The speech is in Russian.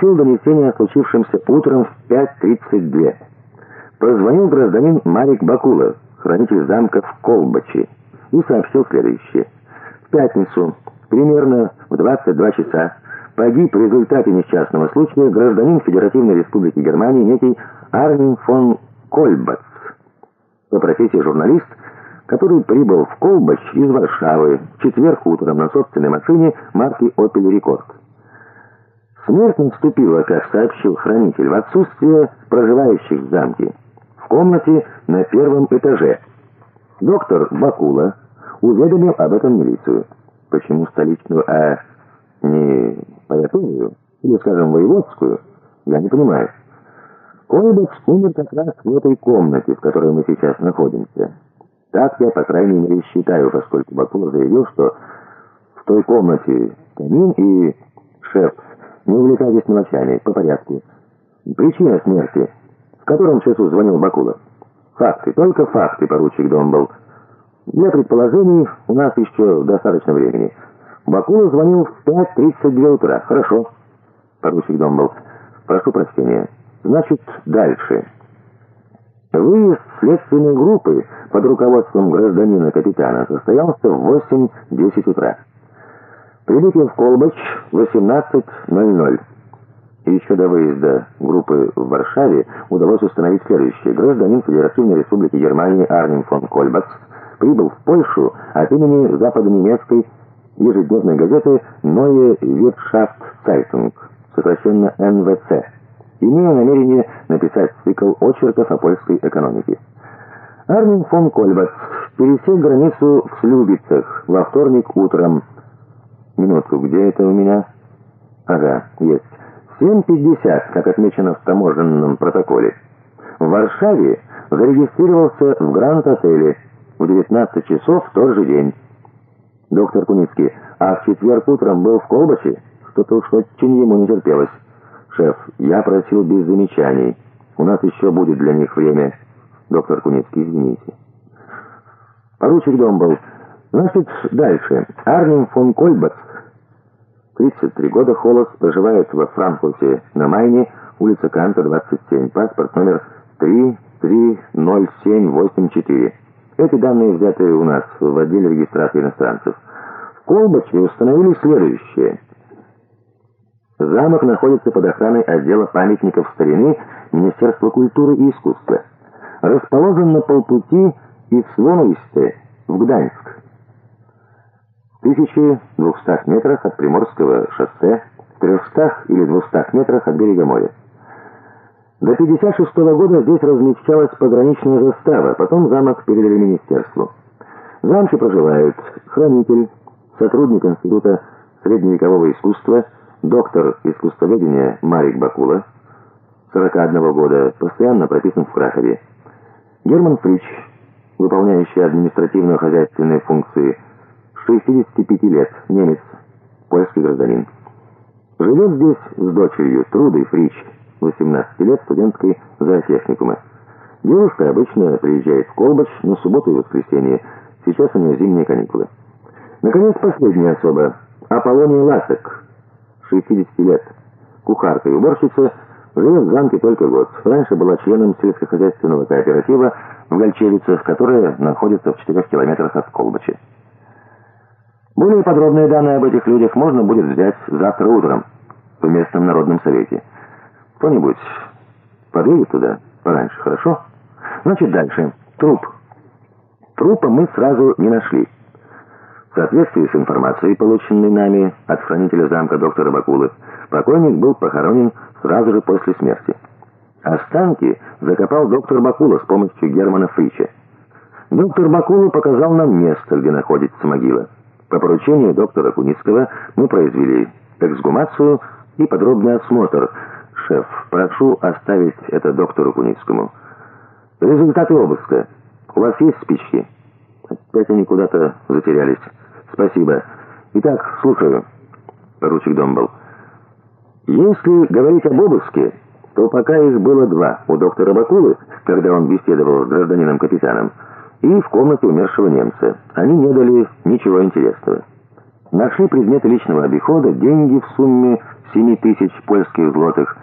получил донесение о случившемся утром в 5.32. Позвонил гражданин Марик Бакула, хранитель замка в Колбачи, и сообщил следующее. В пятницу, примерно в 22 часа, погиб в результате несчастного случая гражданин Федеративной Республики Германии некий Армин фон Кольбац, по профессии журналист, который прибыл в Колбач из Варшавы в четверг утром на собственной машине марки Opel Rekord. Смерть наступила, как сообщил хранитель, в отсутствие проживающих в замке. В комнате на первом этаже. Доктор Бакула уведомил об этом милицию. Почему столичную, а не поятую, или, скажем, воеводскую, я не понимаю. Койбекс умер как раз в этой комнате, в которой мы сейчас находимся. Так я, по крайней мере, считаю, поскольку Бакула заявил, что в той комнате камин и шеф. Не увлекайтесь мелочами, по порядку. Причина смерти. В котором часу звонил Бакула? Факты, только факты, поручик Домбл. Для предположений у нас еще достаточно времени. Бакула звонил в 5.32 утра. Хорошо. Поручик Домбл, прошу прощения. Значит, дальше. Выезд следственной группы под руководством гражданина-капитана состоялся в 8.10 утра. Прибытие в Колбач 18.00. Еще до выезда группы в Варшаве удалось установить следующее. Гражданин Федеративной Республики Германии Арнем фон Кольбац прибыл в Польшу от имени западно-немецкой ежедневной газеты «Neue Wirtschaft Zeitung», сокращенно НВЦ, имея намерение написать цикл очерков о польской экономике. Армин фон Кольбац пересек границу в Слюбицах во вторник утром. Минутку, где это у меня? Ага, есть. 7.50, как отмечено в таможенном протоколе. В Варшаве зарегистрировался в Гранд-отеле в 19 часов в тот же день. Доктор Куницкий, а в четверг утром был в Колбаче? Что-то уж очень ему не терпелось. Шеф, я просил без замечаний. У нас еще будет для них время. Доктор Куницкий, извините. Поручик Домбл. Значит, дальше. Арнем фон Кольбац, 33 года, холос, проживает во Франкфурте на Майне, улица Канта, 27, паспорт номер 330784. Эти данные взяты у нас в отделе регистрации иностранцев. В Колбаче установили следующее. Замок находится под охраной отдела памятников старины Министерства культуры и искусства. Расположен на полпути из Своновисте в Гданьск. В 1200 метрах от Приморского шоссе, в 300 или 200 метрах от берега моря. До 56 -го года здесь размещалась пограничная застава, потом замок передали министерству. В замке проживают хранитель, сотрудник Института средневекового искусства, доктор искусствоведения Марик Бакула, 41 года, постоянно прописан в Крахове. Герман Фрич, выполняющий административно-хозяйственные функции, 65 лет, немец, польский гражданин. Живет здесь с дочерью Трудой Фрич, 18 лет, студенткой зоотехникума. Девушка обычно приезжает в Колбач на субботу и воскресенье. Сейчас у нее зимние каникулы. Наконец, последняя особа. Аполлония Ласек, 60 лет. Кухарка и уборщица, живет в замке только год. Раньше была членом сельскохозяйственного кооператива в Гольчевицах, которая находится в 4 километрах от Колбача. Более подробные данные об этих людях можно будет взять завтра утром в местном народном совете. Кто-нибудь подъедет туда пораньше, хорошо? Значит, дальше. Труп. Трупа мы сразу не нашли. В соответствии с информацией, полученной нами от хранителя замка доктора Бакулы, покойник был похоронен сразу же после смерти. Останки закопал доктор Бакула с помощью Германа Фрича. Доктор Бакула показал нам место, где находится могила. По поручению доктора Куницкого мы произвели эксгумацию и подробный осмотр – шеф, прошу оставить это доктору Куницкому. Результаты обыска. У вас есть спички? Опять они куда-то затерялись. Спасибо. Итак, слушаю. Поручик Домбл. Если говорить об обыске, то пока их было два. У доктора Бакулы, когда он беседовал с гражданином-капитаном, и в комнате умершего немца. Они не дали ничего интересного. Нашли предметы личного обихода, деньги в сумме 7 тысяч польских злотых